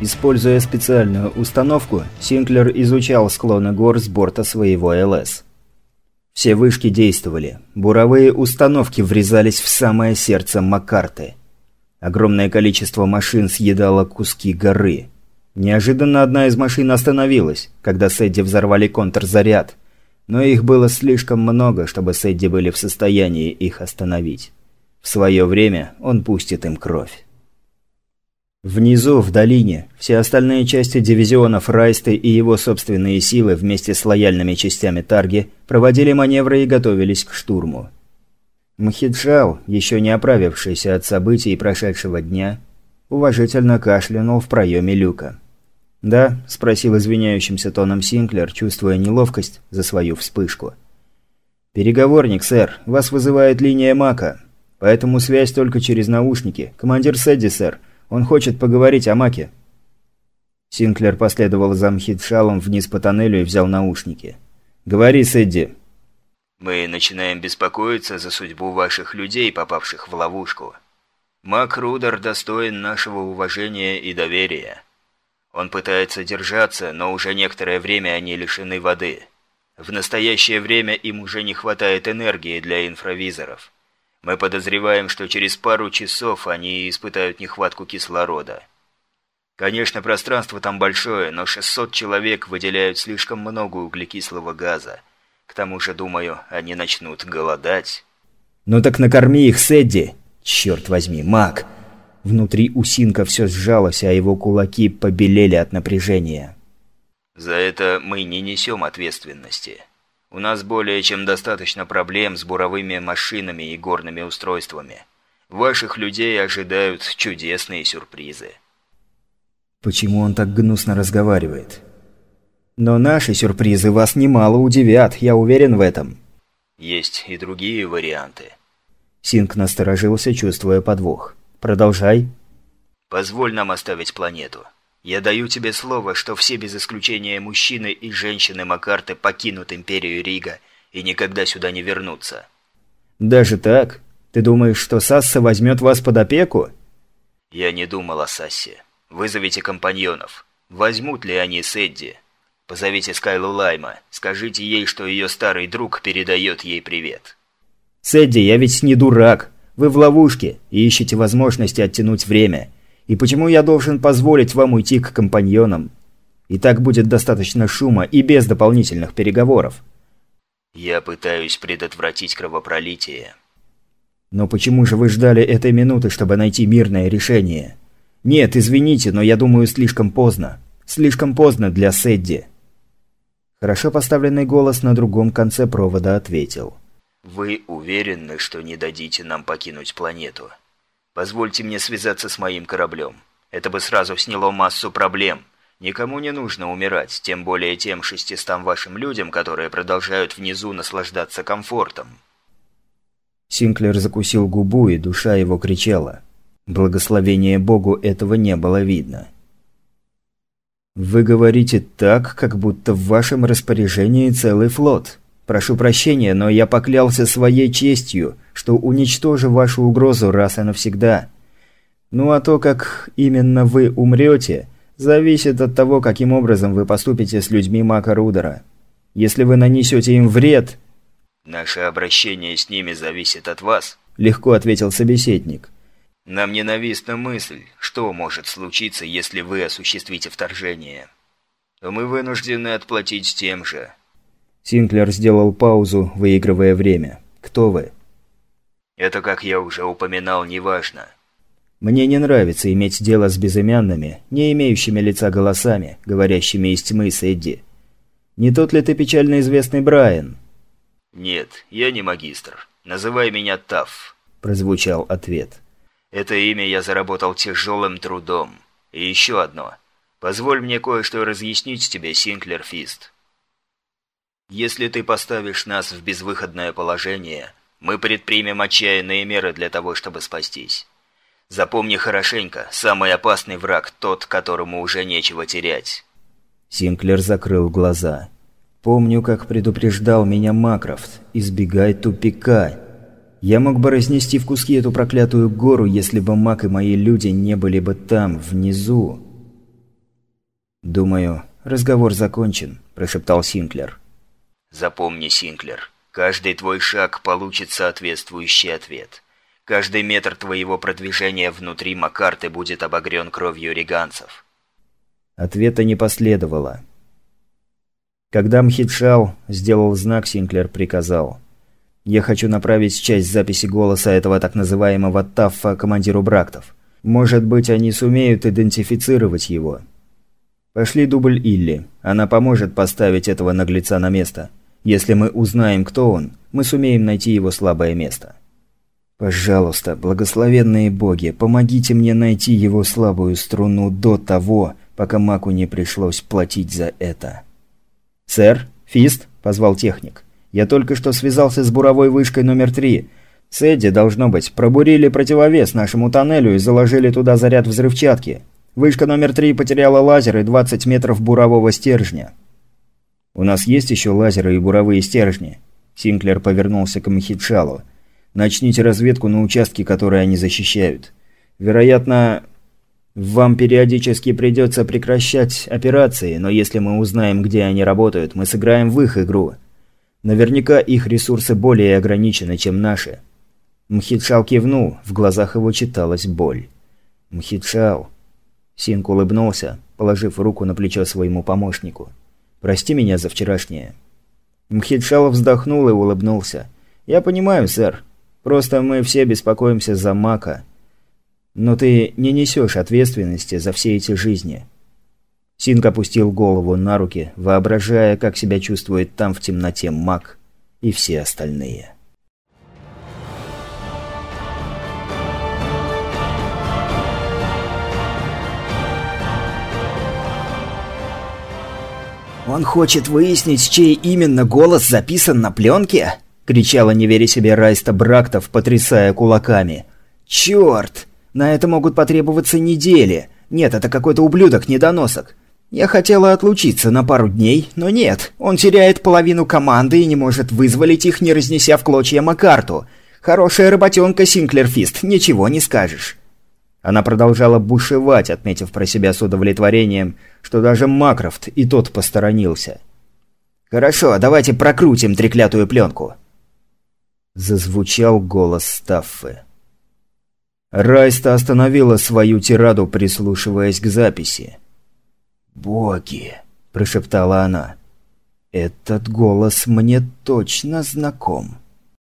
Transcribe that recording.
Используя специальную установку, Синклер изучал склоны гор с борта своего ЛС. Все вышки действовали. Буровые установки врезались в самое сердце Маккарты. Огромное количество машин съедало куски горы. Неожиданно одна из машин остановилась, когда Сэдди взорвали контрзаряд. Но их было слишком много, чтобы Сэдди были в состоянии их остановить. В свое время он пустит им кровь. Внизу, в долине, все остальные части дивизионов Райсты и его собственные силы вместе с лояльными частями Тарги проводили маневры и готовились к штурму. Мхиджал, еще не оправившийся от событий прошедшего дня, уважительно кашлянул в проеме люка. «Да?» – спросил извиняющимся тоном Синклер, чувствуя неловкость за свою вспышку. «Переговорник, сэр. Вас вызывает линия Мака. Поэтому связь только через наушники. Командир Сэдди, сэр. Он хочет поговорить о Маке». Синклер последовал за Мхитшалом вниз по тоннелю и взял наушники. «Говори, Сэдди». «Мы начинаем беспокоиться за судьбу ваших людей, попавших в ловушку. Мак Рудер достоин нашего уважения и доверия». Он пытается держаться, но уже некоторое время они лишены воды. В настоящее время им уже не хватает энергии для инфравизоров. Мы подозреваем, что через пару часов они испытают нехватку кислорода. Конечно, пространство там большое, но 600 человек выделяют слишком много углекислого газа. К тому же, думаю, они начнут голодать. «Ну так накорми их, Сэдди! Черт возьми, маг!» Внутри у Синка все сжалось, а его кулаки побелели от напряжения. «За это мы не несем ответственности. У нас более чем достаточно проблем с буровыми машинами и горными устройствами. Ваших людей ожидают чудесные сюрпризы». Почему он так гнусно разговаривает? Но наши сюрпризы вас немало удивят, я уверен в этом. Есть и другие варианты. Синк насторожился, чувствуя подвох. Продолжай. Позволь нам оставить планету. Я даю тебе слово, что все без исключения мужчины и женщины Макарты покинут Империю Рига и никогда сюда не вернутся. Даже так? Ты думаешь, что Сасса возьмет вас под опеку? Я не думал о Сассе. Вызовите компаньонов. Возьмут ли они Сэдди? Позовите Скайлу Лайма. Скажите ей, что ее старый друг передает ей привет. Сэдди, я ведь не дурак. Вы в ловушке и ищете возможности оттянуть время. И почему я должен позволить вам уйти к компаньонам? И так будет достаточно шума и без дополнительных переговоров. Я пытаюсь предотвратить кровопролитие. Но почему же вы ждали этой минуты, чтобы найти мирное решение? Нет, извините, но я думаю, слишком поздно. Слишком поздно для Сэдди. Хорошо поставленный голос на другом конце провода ответил. Вы уверены, что не дадите нам покинуть планету? Позвольте мне связаться с моим кораблем. Это бы сразу сняло массу проблем. Никому не нужно умирать, тем более тем шестистам вашим людям, которые продолжают внизу наслаждаться комфортом. Синклер закусил губу, и душа его кричала. Благословение Богу этого не было видно. «Вы говорите так, как будто в вашем распоряжении целый флот», Прошу прощения, но я поклялся своей честью, что уничтожу вашу угрозу раз и навсегда. Ну а то, как именно вы умрете, зависит от того, каким образом вы поступите с людьми Мака Рудера. Если вы нанесете им вред... «Наше обращение с ними зависит от вас», – легко ответил собеседник. «Нам ненавистна мысль, что может случиться, если вы осуществите вторжение. То мы вынуждены отплатить тем же». Синклер сделал паузу, выигрывая время. «Кто вы?» «Это, как я уже упоминал, неважно». «Мне не нравится иметь дело с безымянными, не имеющими лица голосами, говорящими из тьмы с Эдди. Не тот ли ты печально известный Брайан?» «Нет, я не магистр. Называй меня Тафф», – прозвучал ответ. «Это имя я заработал тяжелым трудом. И еще одно. Позволь мне кое-что разъяснить тебе, Синклер Фист». Если ты поставишь нас в безвыходное положение, мы предпримем отчаянные меры для того, чтобы спастись. Запомни хорошенько, самый опасный враг тот, которому уже нечего терять». Синклер закрыл глаза. «Помню, как предупреждал меня Макрофт. Избегай тупика. Я мог бы разнести в куски эту проклятую гору, если бы Мак и мои люди не были бы там, внизу. «Думаю, разговор закончен», – прошептал Синклер. «Запомни, Синклер, каждый твой шаг получит соответствующий ответ. Каждый метр твоего продвижения внутри Макарты будет обогрен кровью риганцев». Ответа не последовало. Когда Мхитшал сделал знак, Синклер приказал. «Я хочу направить часть записи голоса этого так называемого Таффа командиру Брактов. Может быть, они сумеют идентифицировать его. Пошли дубль Илли. Она поможет поставить этого наглеца на место. Если мы узнаем, кто он, мы сумеем найти его слабое место». «Пожалуйста, благословенные боги, помогите мне найти его слабую струну до того, пока Маку не пришлось платить за это». «Сэр, Фист?» – позвал техник. «Я только что связался с буровой вышкой номер три. С должно быть, пробурили противовес нашему тоннелю и заложили туда заряд взрывчатки. Вышка номер три потеряла лазер и 20 метров бурового стержня». «У нас есть еще лазеры и буровые стержни?» Синклер повернулся к Махитшалу. «Начните разведку на участке, которые они защищают. Вероятно, вам периодически придется прекращать операции, но если мы узнаем, где они работают, мы сыграем в их игру. Наверняка их ресурсы более ограничены, чем наши. Мхитшал кивнул, в глазах его читалась боль. Мхитшал. Синк улыбнулся, положив руку на плечо своему помощнику. «Прости меня за вчерашнее». Мхитшал вздохнул и улыбнулся. «Я понимаю, сэр. Просто мы все беспокоимся за Мака. Но ты не несешь ответственности за все эти жизни. Синг опустил голову на руки, воображая, как себя чувствует там в темноте маг и все остальные. «Он хочет выяснить, чей именно голос записан на пленке?» – кричала, не веря себе Райста Брактов, потрясая кулаками. «Чёрт! На это могут потребоваться недели. Нет, это какой-то ублюдок-недоносок. Я хотела отлучиться на пару дней, но нет. Он теряет половину команды и не может вызволить их, не разнеся в клочья Макарту. Хорошая работенка, Синклерфист, ничего не скажешь. Она продолжала бушевать, отметив про себя с удовлетворением, что даже Макрофт и тот посторонился. «Хорошо, давайте прокрутим треклятую пленку». Зазвучал голос Стаффы. Райста остановила свою тираду, прислушиваясь к записи. «Боги!» – прошептала она. «Этот голос мне точно знаком».